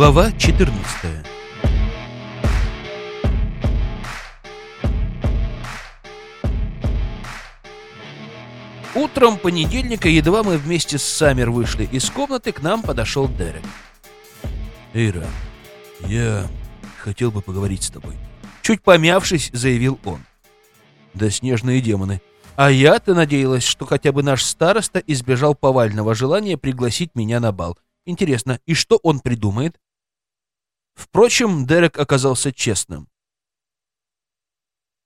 Глава 14 Утром понедельника, едва мы вместе с Саммер вышли из комнаты, к нам подошел Дерек. «Эйра, я хотел бы поговорить с тобой», Чуть помявшись, заявил он. «Да снежные демоны. А я-то надеялась, что хотя бы наш староста избежал повального желания пригласить меня на бал. Интересно, и что он придумает? Впрочем, Дерек оказался честным.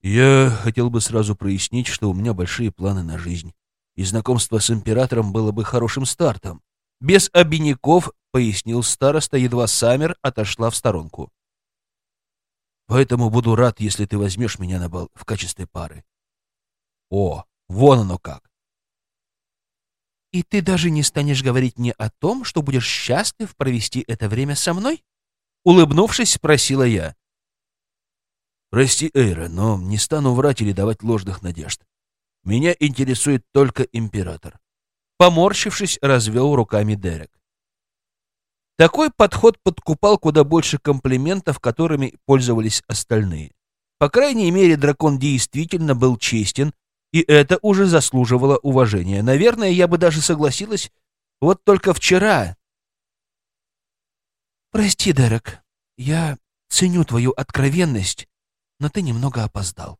Я хотел бы сразу прояснить, что у меня большие планы на жизнь, и знакомство с императором было бы хорошим стартом. Без обиняков, пояснил староста, едва Саммер отошла в сторонку. Поэтому буду рад, если ты возьмешь меня на бал в качестве пары. О, вон оно как. И ты даже не станешь говорить мне о том, что будешь счастлив провести это время со мной? Улыбнувшись, спросила я. Прости, Эйра, но не стану врать или давать ложных надежд. Меня интересует только император. Поморщившись, развел руками Дерек. Такой подход подкупал куда больше комплиментов, которыми пользовались остальные. По крайней мере, дракон действительно был честен, и это уже заслуживало уважения. Наверное, я бы даже согласилась. Вот только вчера... Прости, Дерек, я ценю твою откровенность, но ты немного опоздал.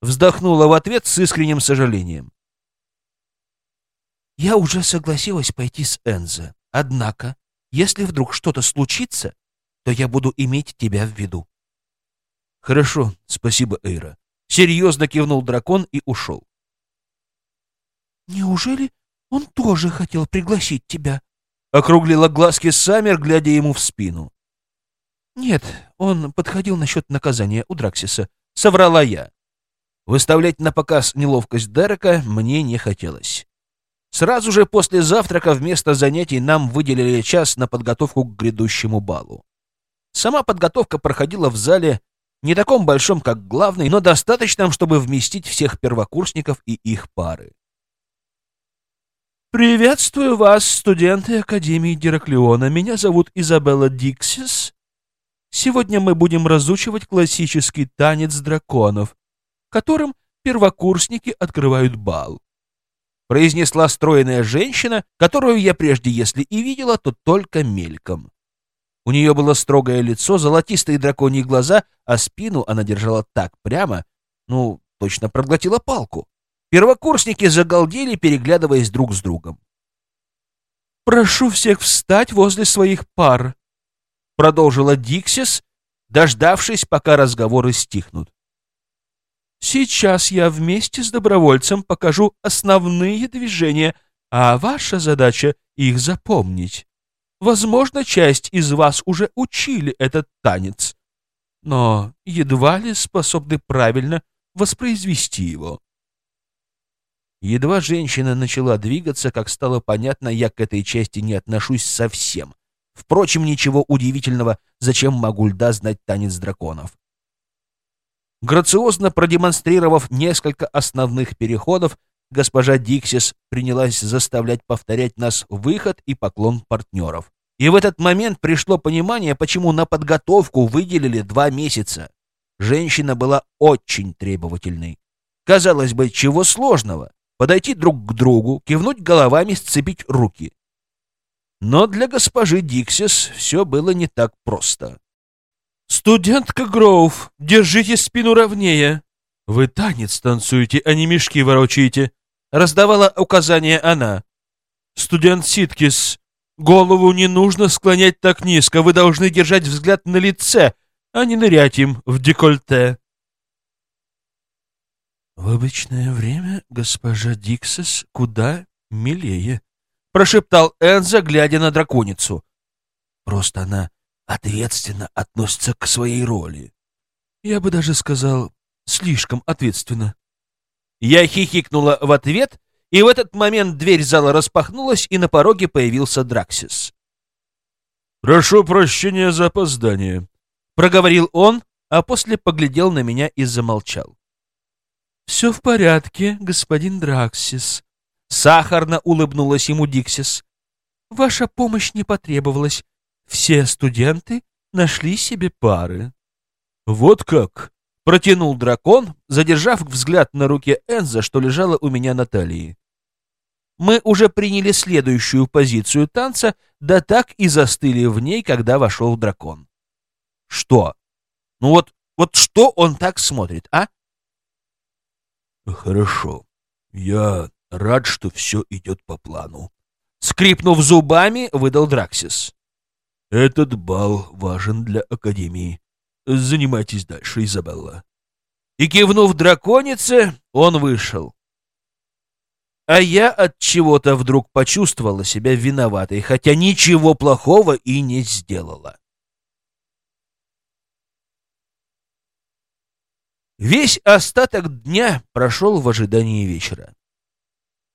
Вздохнула в ответ с искренним сожалением. Я уже согласилась пойти с Энзо, однако если вдруг что-то случится, то я буду иметь тебя в виду. Хорошо, спасибо, Эйра. Серьезно кивнул дракон и ушел. Неужели он тоже хотел пригласить тебя? Округлила глазки Саммер, глядя ему в спину. Нет, он подходил насчет наказания у Драксиса. Соврала я. Выставлять на показ неловкость Дерека мне не хотелось. Сразу же после завтрака вместо занятий нам выделили час на подготовку к грядущему балу. Сама подготовка проходила в зале, не таком большом, как главный, но достаточном, чтобы вместить всех первокурсников и их пары. «Приветствую вас, студенты Академии Дераклеона. Меня зовут Изабелла Диксис. Сегодня мы будем разучивать классический танец драконов, которым первокурсники открывают бал произнесла стройная женщина, которую я прежде, если и видела, то только мельком. У нее было строгое лицо, золотистые драконьи глаза, а спину она держала так прямо, ну, точно проглотила палку. Первокурсники загалдели, переглядываясь друг с другом. «Прошу всех встать возле своих пар», — продолжила Диксис, дождавшись, пока разговоры стихнут. Сейчас я вместе с добровольцем покажу основные движения, а ваша задача — их запомнить. Возможно, часть из вас уже учили этот танец, но едва ли способны правильно воспроизвести его. Едва женщина начала двигаться, как стало понятно, я к этой части не отношусь совсем. Впрочем, ничего удивительного, зачем могу льда знать танец драконов. Грациозно продемонстрировав несколько основных переходов, госпожа Диксис принялась заставлять повторять нас выход и поклон партнеров. И в этот момент пришло понимание, почему на подготовку выделили два месяца. Женщина была очень требовательной. Казалось бы, чего сложного? Подойти друг к другу, кивнуть головами, сцепить руки. Но для госпожи Диксис все было не так просто. «Студентка Гроув, держите спину ровнее. Вы танец танцуете, а не мешки ворочаете», — раздавала указание она. «Студент Ситкис, голову не нужно склонять так низко, вы должны держать взгляд на лице, а не нырять им в декольте». «В обычное время госпожа Диксис куда милее», — прошептал Энза, глядя на драконицу. «Просто она ответственно относится к своей роли. Я бы даже сказал, слишком ответственно. Я хихикнула в ответ, и в этот момент дверь зала распахнулась, и на пороге появился Драксис. «Прошу прощения за опоздание», — проговорил он, а после поглядел на меня и замолчал. «Все в порядке, господин Драксис», — сахарно улыбнулась ему Диксис. «Ваша помощь не потребовалась. все студенты нашли себе пары. Вот как? Протянул дракон, задержав взгляд на руке Энза, что лежала у меня на талии. Мы уже приняли следующую позицию танца, да так и застыли в ней, когда вошел дракон. Что? Ну вот, вот что он так смотрит, а? Хорошо. Я рад, что все идет по плану. Скрипнув зубами, выдал Драксис. Этот бал важен для Академии. Занимайтесь дальше, Изабелла. И кивнув драконице, он вышел. А я от чего-то вдруг почувствовала себя виноватой, хотя ничего плохого и не сделала. Весь остаток дня прошел в ожидании вечера.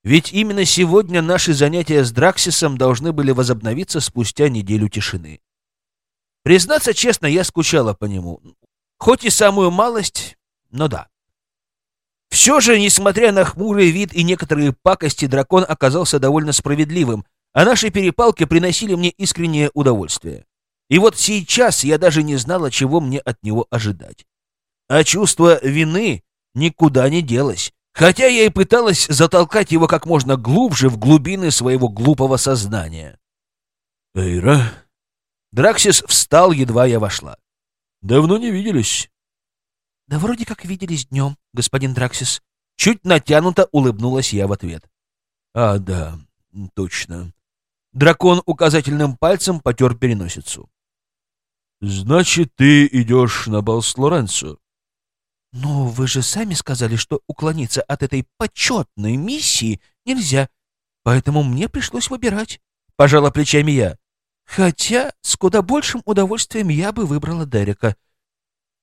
Ведь именно сегодня наши занятия с Драксисом должны были возобновиться спустя неделю тишины. Признаться честно, я скучала по нему. Хоть и самую малость, но да. Все же, несмотря на хмурый вид и некоторые пакости, дракон оказался довольно справедливым, а наши перепалки приносили мне искреннее удовольствие. И вот сейчас я даже не знала, чего мне от него ожидать. А чувство вины никуда не делось, хотя я и пыталась затолкать его как можно глубже в глубины своего глупого сознания. «Эйра?» Драксис встал, едва я вошла. «Давно не виделись». «Да вроде как виделись днем, господин Драксис». Чуть натянуто улыбнулась я в ответ. «А, да, точно». Дракон указательным пальцем потер переносицу. «Значит, ты идешь на бал с Лоренцо?» «Но вы же сами сказали, что уклониться от этой почетной миссии нельзя, поэтому мне пришлось выбирать», — пожала плечами я. «Хотя с куда большим удовольствием я бы выбрала Дерека.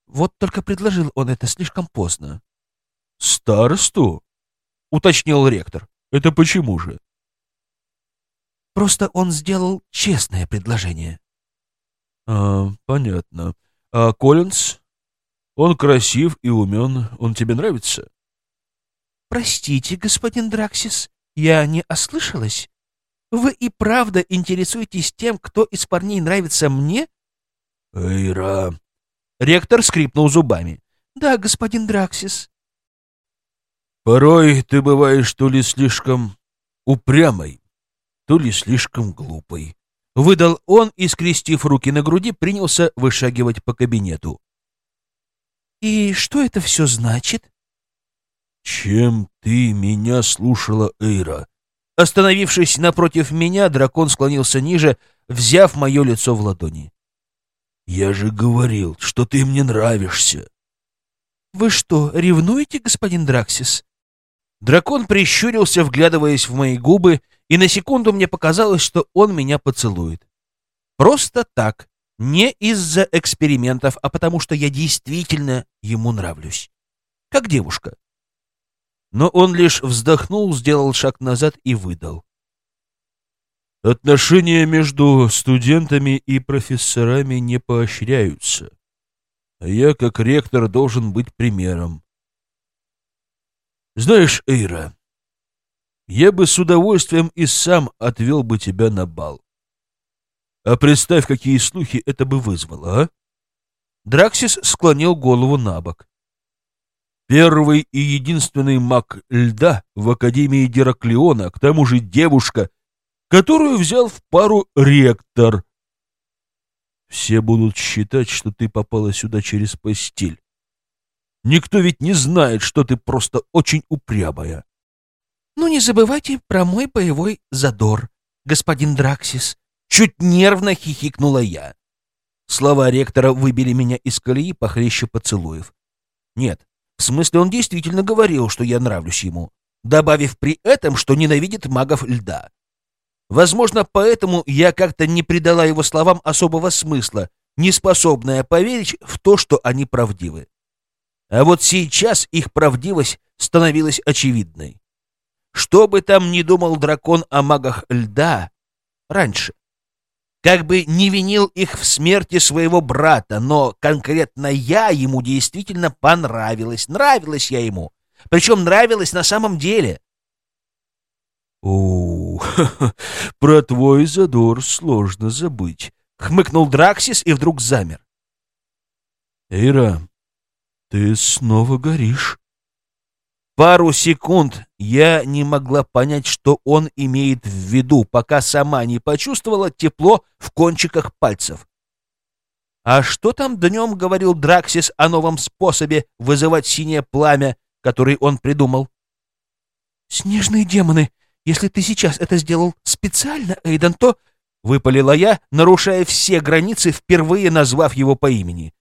Вот только предложил он это слишком поздно». «Старосту?» — уточнил ректор. «Это почему же?» «Просто он сделал честное предложение». «А, понятно. А Коллинз?» Он красив и умен. Он тебе нравится? Простите, господин Драксис, я не ослышалась? Вы и правда интересуетесь тем, кто из парней нравится мне? Эйра. Ректор скрипнул зубами. Да, господин Драксис. Порой ты бываешь то ли слишком упрямой, то ли слишком глупой. Выдал он и, скрестив руки на груди, принялся вышагивать по кабинету. «И что это все значит?» «Чем ты меня слушала, Эйра?» Остановившись напротив меня, дракон склонился ниже, взяв мое лицо в ладони. «Я же говорил, что ты мне нравишься!» «Вы что, ревнуете, господин Драксис?» Дракон прищурился, вглядываясь в мои губы, и на секунду мне показалось, что он меня поцелует. Просто так, не из-за экспериментов, а потому что я действительно ему нравлюсь. Как девушка. Но он лишь вздохнул, сделал шаг назад и выдал. Отношения между студентами и профессорами не поощряются. А я, как ректор, должен быть примером. Знаешь, Эйра, я бы с удовольствием и сам отвел бы тебя на бал. А представь, какие слухи это бы вызвало, а? Драксис склонил голову на бок. Первый и единственный маг льда в Академии Гераклеона, к тому же девушка, которую взял в пару ректор. Все будут считать, что ты попала сюда через постель. Никто ведь не знает, что ты просто очень упрямая. Ну, не забывайте про мой боевой задор, господин Драксис. Чуть нервно хихикнула я. Слова ректора выбили меня из колеи похлеще поцелуев. Нет, в смысле он действительно говорил, что я нравлюсь ему, добавив при этом, что ненавидит магов льда. Возможно, поэтому я как-то не придала его словам особого смысла, не способная поверить в то, что они правдивы. А вот сейчас их правдивость становилась очевидной. Что бы там ни думал дракон о магах льда раньше, как бы не винил их в смерти своего брата, но конкретно я ему действительно понравилась. Нравилась я ему. Причем нравилась на самом деле. О, про твой задор сложно забыть, — хмыкнул Драксис и вдруг замер. «Эйра, ты снова горишь». Пару секунд я не могла понять, что он имеет в виду, пока сама не почувствовала тепло в кончиках пальцев. А что там днем говорил Драксис о новом способе вызывать синее пламя, который он придумал? «Снежные демоны, если ты сейчас это сделал специально, Эйден, то...» — выпалила я, нарушая все границы, впервые назвав его по имени.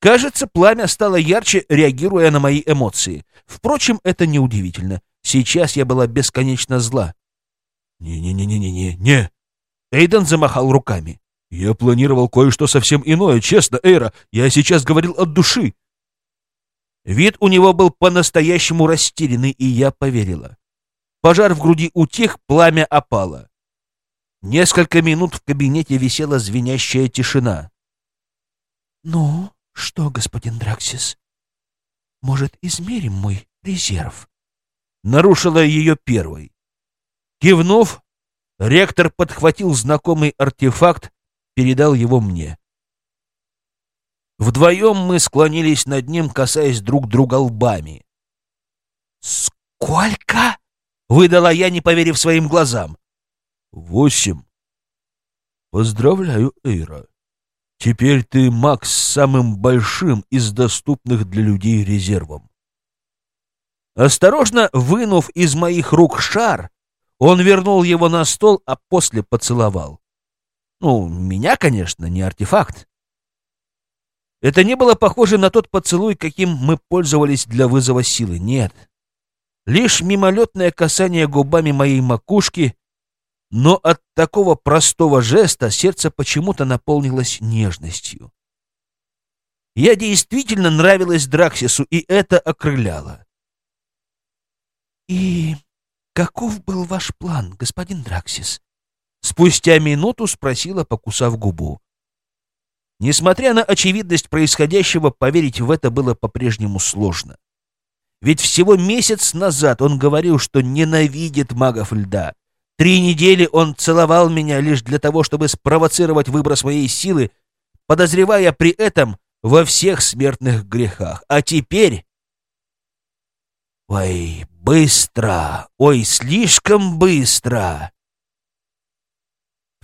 Кажется, пламя стало ярче, реагируя на мои эмоции. Впрочем, это неудивительно. Сейчас я была бесконечно зла. «Не-не-не-не-не-не!» Эйден замахал руками. «Я планировал кое-что совсем иное, честно, Эйра. Я сейчас говорил от души». Вид у него был по-настоящему растерянный, и я поверила. Пожар в груди утих, пламя опало. Несколько минут в кабинете висела звенящая тишина. «Ну, что, господин Драксис, может, измерим мой резерв?» Нарушила ее первой. Кивнув, ректор подхватил знакомый артефакт, передал его мне. Вдвоем мы склонились над ним, касаясь друг друга лбами. «Сколько?» — выдала я, не поверив своим глазам. «Восемь. Поздравляю, Эйра. Теперь ты маг с самым большим из доступных для людей резервом. Осторожно вынув из моих рук шар, он вернул его на стол, а после поцеловал. Ну, меня, конечно, не артефакт. Это не было похоже на тот поцелуй, каким мы пользовались для вызова силы. Нет. Лишь мимолетное касание губами моей макушки но от такого простого жеста сердце почему-то наполнилось нежностью. Я действительно нравилась Драксису, и это окрыляло. «И каков был ваш план, господин Драксис?» Спустя минуту спросила, покусав губу. Несмотря на очевидность происходящего, поверить в это было по-прежнему сложно. Ведь всего месяц назад он говорил, что ненавидит магов льда, Три недели он целовал меня лишь для того, чтобы спровоцировать выброс моей силы, подозревая при этом во всех смертных грехах. А теперь... Ой, быстро! Ой, слишком быстро!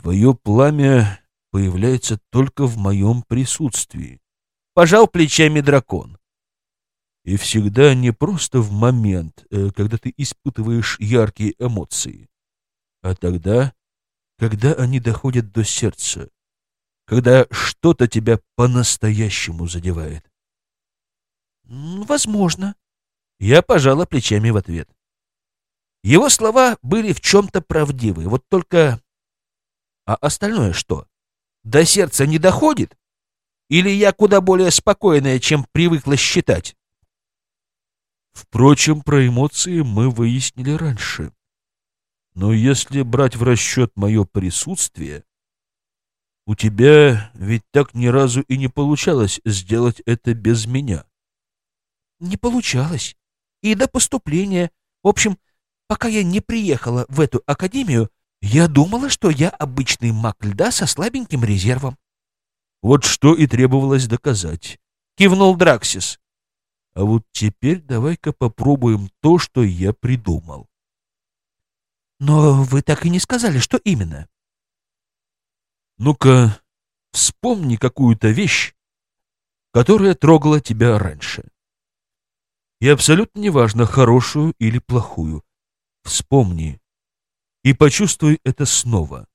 Твое пламя появляется только в моем присутствии. Пожал плечами дракон. И всегда не просто в момент, э, когда ты испытываешь яркие эмоции а тогда, когда они доходят до сердца, когда что-то тебя по-настоящему задевает. «Возможно». Я пожала плечами в ответ. Его слова были в чем-то правдивы, вот только... А остальное что? До сердца не доходит? Или я куда более спокойная, чем привыкла считать? Впрочем, про эмоции мы выяснили раньше. Но если брать в расчет мое присутствие, у тебя ведь так ни разу и не получалось сделать это без меня. Не получалось. И до поступления. В общем, пока я не приехала в эту академию, я думала, что я обычный маг льда со слабеньким резервом. Вот что и требовалось доказать. Кивнул Драксис. А вот теперь давай-ка попробуем то, что я придумал. Но вы так и не сказали, что именно. Ну-ка, вспомни какую-то вещь, которая трогала тебя раньше. И абсолютно неважно, хорошую или плохую. Вспомни и почувствуй это снова.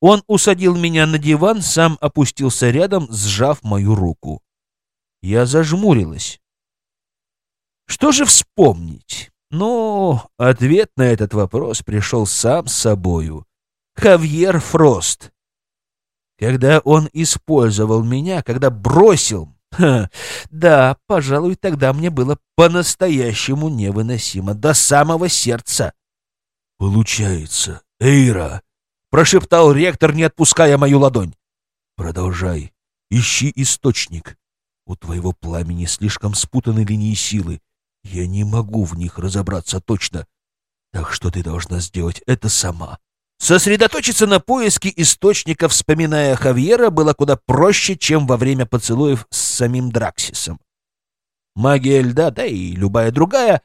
Он усадил меня на диван, сам опустился рядом, сжав мою руку. Я зажмурилась. Что же вспомнить? Ну, ответ на этот вопрос пришел сам с собою. Хавьер Фрост. Когда он использовал меня, когда бросил... Ха, да, пожалуй, тогда мне было по-настоящему невыносимо, до самого сердца. «Получается, Эйра!» — прошептал ректор, не отпуская мою ладонь. «Продолжай. Ищи источник. У твоего пламени слишком спутаны линии силы. Я не могу в них разобраться точно, так что ты должна сделать это сама. Сосредоточиться на поиске источника, вспоминая Хавьера, было куда проще, чем во время поцелуев с самим Драксисом. Магия льда, да и любая другая,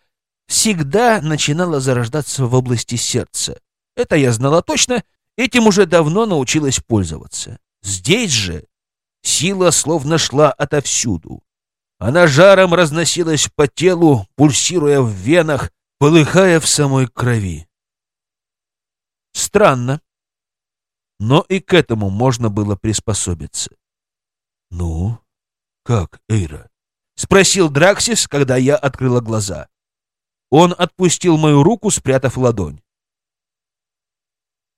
всегда начинала зарождаться в области сердца. Это я знала точно, этим уже давно научилась пользоваться. Здесь же сила словно шла отовсюду. Она жаром разносилась по телу, пульсируя в венах, полыхая в самой крови. Странно. Но и к этому можно было приспособиться. «Ну, как, Эйра?» — спросил Драксис, когда я открыла глаза. Он отпустил мою руку, спрятав ладонь.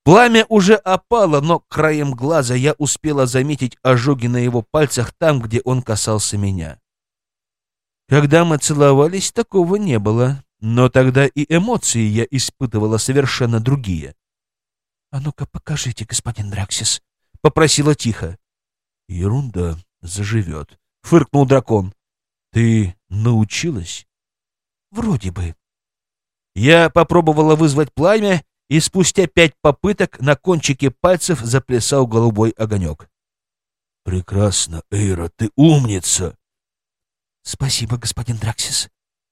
Пламя уже опало, но краем глаза я успела заметить ожоги на его пальцах там, где он касался меня. Когда мы целовались, такого не было, но тогда и эмоции я испытывала совершенно другие. — А ну-ка покажите, господин Драксис, — попросила тихо. — Ерунда, заживет, — фыркнул дракон. — Ты научилась? — Вроде бы. Я попробовала вызвать пламя, и спустя пять попыток на кончике пальцев заплясал голубой огонек. — Прекрасно, Эйра, ты умница! — Спасибо, господин Драксис.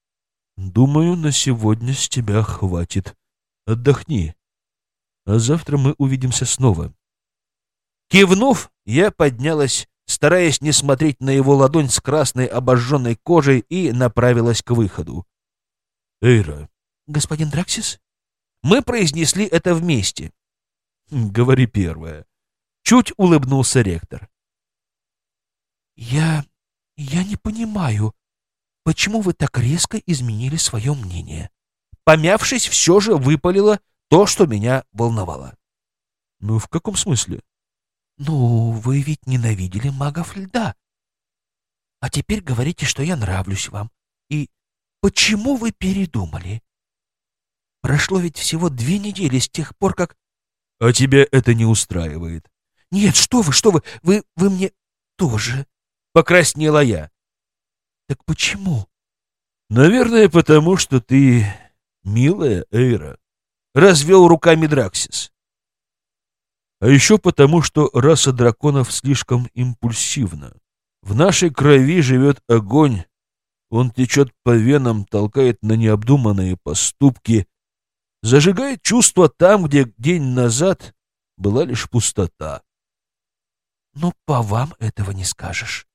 — Думаю, на сегодня с тебя хватит. Отдохни а завтра мы увидимся снова. Кивнув, я поднялась, стараясь не смотреть на его ладонь с красной обожженной кожей, и направилась к выходу. «Эйра!» «Господин Драксис?» Мы произнесли это вместе. «Хм, «Говори первое». Чуть улыбнулся ректор. «Я... я не понимаю, почему вы так резко изменили свое мнение?» Помявшись, все же выпалила, то, что меня волновало. «Ну, в каком смысле?» «Ну, вы ведь ненавидели магов льда. А теперь говорите, что я нравлюсь вам. И почему вы передумали? Прошло ведь всего две недели с тех пор, как...» «А тебя это не устраивает?» «Нет, что вы, что вы, вы, вы мне тоже...» Покраснела я. «Так почему?» «Наверное, потому что ты милая Эйра» развел руками Драксис. А еще потому, что раса драконов слишком импульсивна. В нашей крови живет огонь, он течет по венам, толкает на необдуманные поступки, зажигает чувства там, где день назад была лишь пустота. Ну, по вам этого не скажешь.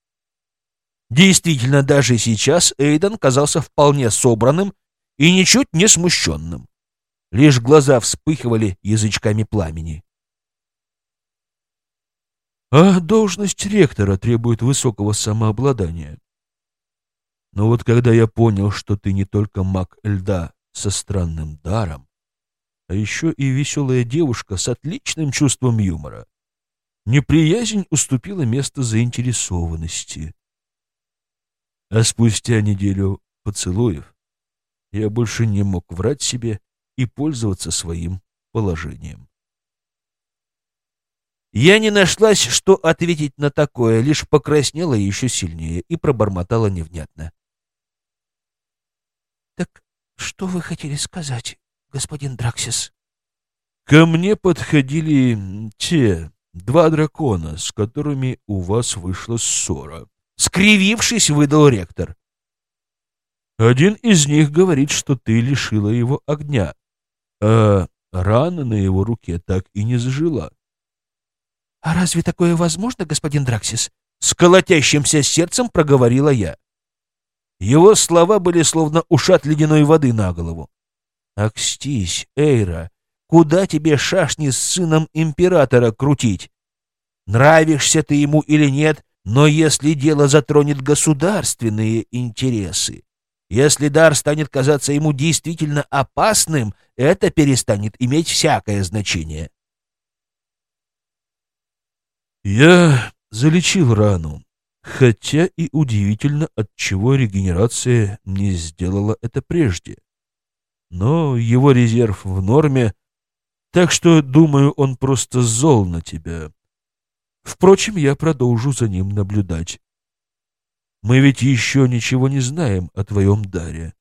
Действительно, даже сейчас Эйден казался вполне собранным и ничуть не смущенным. Лишь глаза вспыхивали язычками пламени. А должность ректора требует высокого самообладания. Но вот когда я понял, что ты не только маг льда со странным даром, а еще и веселая девушка с отличным чувством юмора, неприязнь уступила место заинтересованности. А спустя неделю поцелуев я больше не мог врать себе и пользоваться своим положением. Я не нашлась, что ответить на такое, лишь покраснела еще сильнее и пробормотала невнятно. — Так что вы хотели сказать, господин Драксис? — Ко мне подходили те два дракона, с которыми у вас вышла ссора. Скривившись, выдал ректор. Один из них говорит, что ты лишила его огня, а рана на его руке так и не зажила. — А разве такое возможно, господин Драксис? — с колотящимся сердцем проговорила я. Его слова были словно ушат ледяной воды на голову. «Акстись, Эйра, куда тебе шашни с сыном императора крутить? Нравишься ты ему или нет, но если дело затронет государственные интересы, если дар станет казаться ему действительно опасным, это перестанет иметь всякое значение. Я залечил рану, хотя и удивительно, от чего регенерация не сделала это прежде. Но его резерв в норме, так что, думаю, он просто зол на тебя. Впрочем, я продолжу за ним наблюдать. Мы ведь еще ничего не знаем о твоем даре.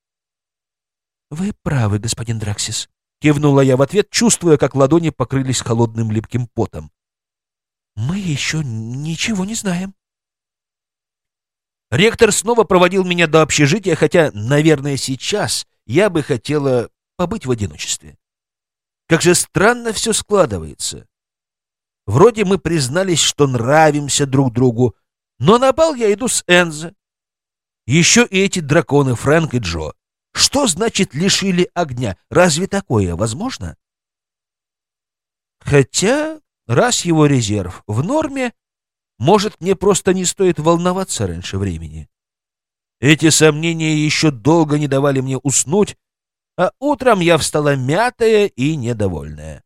— Вы правы, господин Драксис, — кивнула я в ответ, чувствуя, как ладони покрылись холодным липким потом. Мы еще ничего не знаем. Ректор снова проводил меня до общежития, хотя, наверное, сейчас я бы хотела побыть в одиночестве. Как же странно все складывается. Вроде мы признались, что нравимся друг другу, но на бал я иду с Энзо. Еще и эти драконы, Фрэнк и Джо. Что значит лишили огня? Разве такое возможно? Хотя, раз его резерв в норме, может, мне просто не стоит волноваться раньше времени. Эти сомнения еще долго не давали мне уснуть, а утром я встала мятая и недовольная.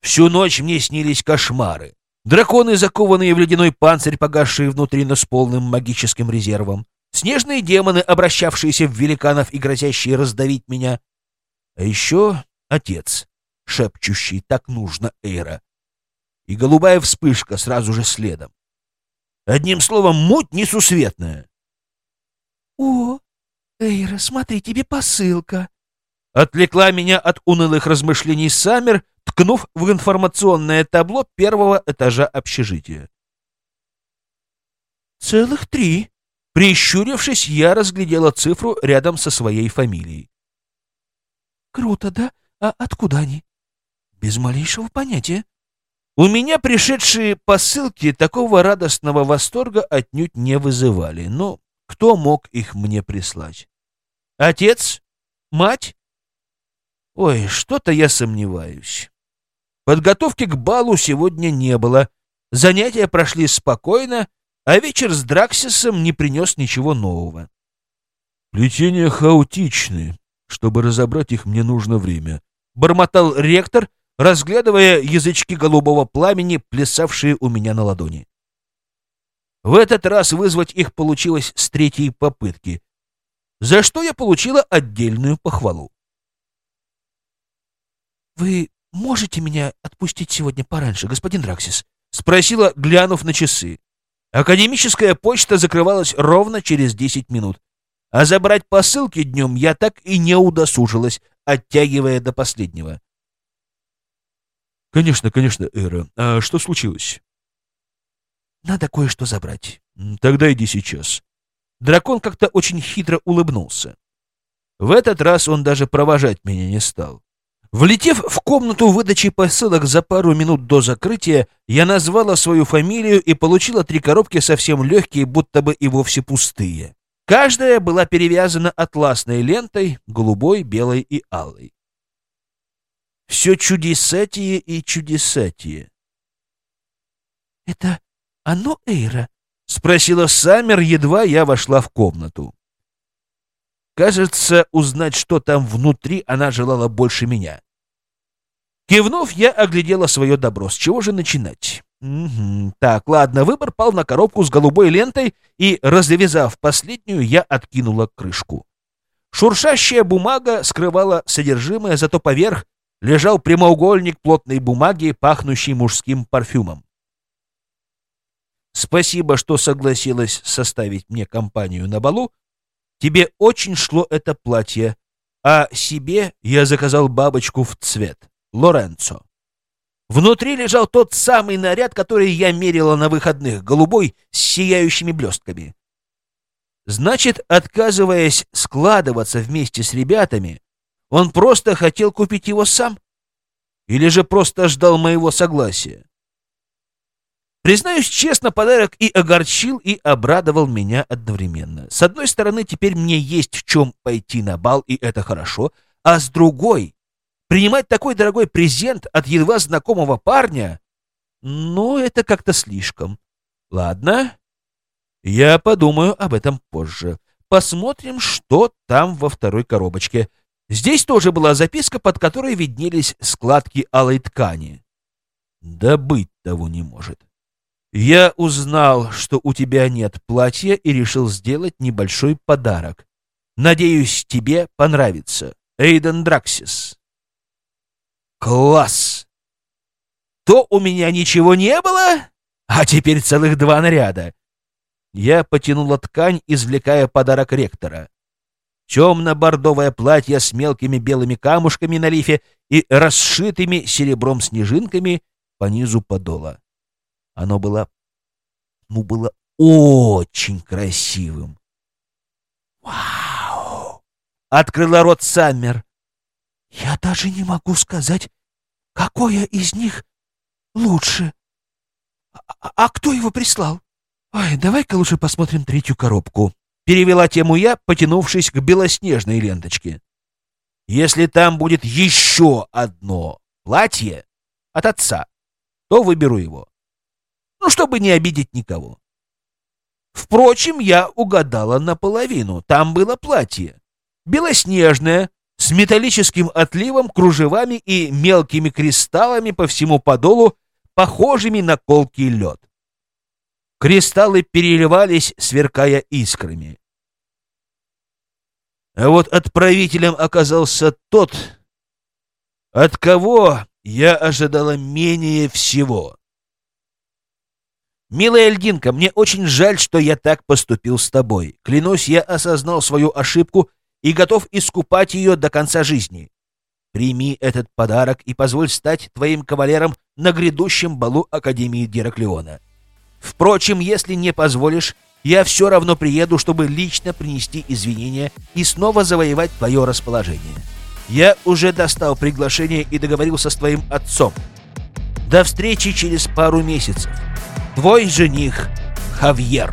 Всю ночь мне снились кошмары. Драконы, закованные в ледяной панцирь, погасшие внутри, но с полным магическим резервом. Снежные демоны, обращавшиеся в великанов и грозящие раздавить меня. А еще отец, шепчущий «так нужно, Эйра». И голубая вспышка сразу же следом. Одним словом, муть несусветная. «О, Эйра, смотри, тебе посылка!» Отвлекла меня от унылых размышлений Саммер, ткнув в информационное табло первого этажа общежития. «Целых три!» Прищурившись, я разглядела цифру рядом со своей фамилией. «Круто, да? А откуда они?» «Без малейшего понятия». У меня пришедшие посылки такого радостного восторга отнюдь не вызывали, но кто мог их мне прислать? Отец? Мать? Ой, что-то я сомневаюсь. Подготовки к балу сегодня не было. Занятия прошли спокойно, а вечер с Драксисом не принес ничего нового. «Плетения хаотичны. Чтобы разобрать их, мне нужно время», — бормотал ректор, разглядывая язычки голубого пламени, плясавшие у меня на ладони. В этот раз вызвать их получилось с третьей попытки, за что я получила отдельную похвалу. «Вы можете меня отпустить сегодня пораньше, господин Драксис?» — спросила, глянув на часы. Академическая почта закрывалась ровно через десять минут, а забрать посылки днем я так и не удосужилась, оттягивая до последнего. «Конечно, конечно, Эра. А что случилось?» «Надо кое-что забрать». «Тогда иди сейчас». Дракон как-то очень хитро улыбнулся. В этот раз он даже провожать меня не стал. Влетев в комнату выдачи посылок за пару минут до закрытия, я назвала свою фамилию и получила три коробки совсем легкие, будто бы и вовсе пустые. Каждая была перевязана атласной лентой, голубой, белой и алой. Все чудесатие и чудесатие. — Это оно, Эйра? — спросила Саммер, едва я вошла в комнату. Кажется, узнать, что там внутри, она желала больше меня. Кивнув, я оглядела свое добро. С чего же начинать? Угу. Так, ладно, выбор пал на коробку с голубой лентой, и, развязав последнюю, я откинула крышку. Шуршащая бумага скрывала содержимое, зато поверх лежал прямоугольник плотной бумаги, пахнущий мужским парфюмом. Спасибо, что согласилась составить мне компанию на балу. Тебе очень шло это платье, а себе я заказал бабочку в цвет. Лоренцо. Внутри лежал тот самый наряд, который я мерила на выходных, голубой с сияющими блестками. Значит, отказываясь складываться вместе с ребятами, он просто хотел купить его сам? Или же просто ждал моего согласия? Признаюсь честно, подарок и огорчил, и обрадовал меня одновременно. С одной стороны, теперь мне есть в чем пойти на бал, и это хорошо, а с другой, принимать такой дорогой презент от едва знакомого парня, ну, это как-то слишком. Ладно, я подумаю об этом позже. Посмотрим, что там во второй коробочке. Здесь тоже была записка, под которой виднелись складки алой ткани. Да быть того не может. Я узнал, что у тебя нет платья и решил сделать небольшой подарок. Надеюсь, тебе понравится. Эйден Драксис. Класс! То у меня ничего не было, а теперь целых два наряда. Я потянула ткань, извлекая подарок ректора темно-бордовое платье с мелкими белыми камушками на лифе и расшитыми серебром снежинками по низу подола. Оно было, ну, было очень красивым. «Вау!» — открыла рот Саммер. «Я даже не могу сказать, какое из них лучше. А, а кто его прислал? Ой, давай-ка лучше посмотрим третью коробку». Перевела тему я, потянувшись к белоснежной ленточке. Если там будет еще одно платье от отца, то выберу его. Ну, чтобы не обидеть никого. Впрочем, я угадала наполовину. Там было платье. Белоснежное, с металлическим отливом, кружевами и мелкими кристаллами по всему подолу, похожими на колкий лед. Кристаллы переливались, сверкая искрами. А вот отправителем оказался тот, от кого я ожидала менее всего. «Милая льдинка, мне очень жаль, что я так поступил с тобой. Клянусь, я осознал свою ошибку и готов искупать ее до конца жизни. Прими этот подарок и позволь стать твоим кавалером на грядущем балу Академии Дераклеона. Впрочем, если не позволишь, я все равно приеду, чтобы лично принести извинения и снова завоевать твое расположение. Я уже достал приглашение и договорился с твоим отцом. До встречи через пару месяцев. Твой жених Хавьер.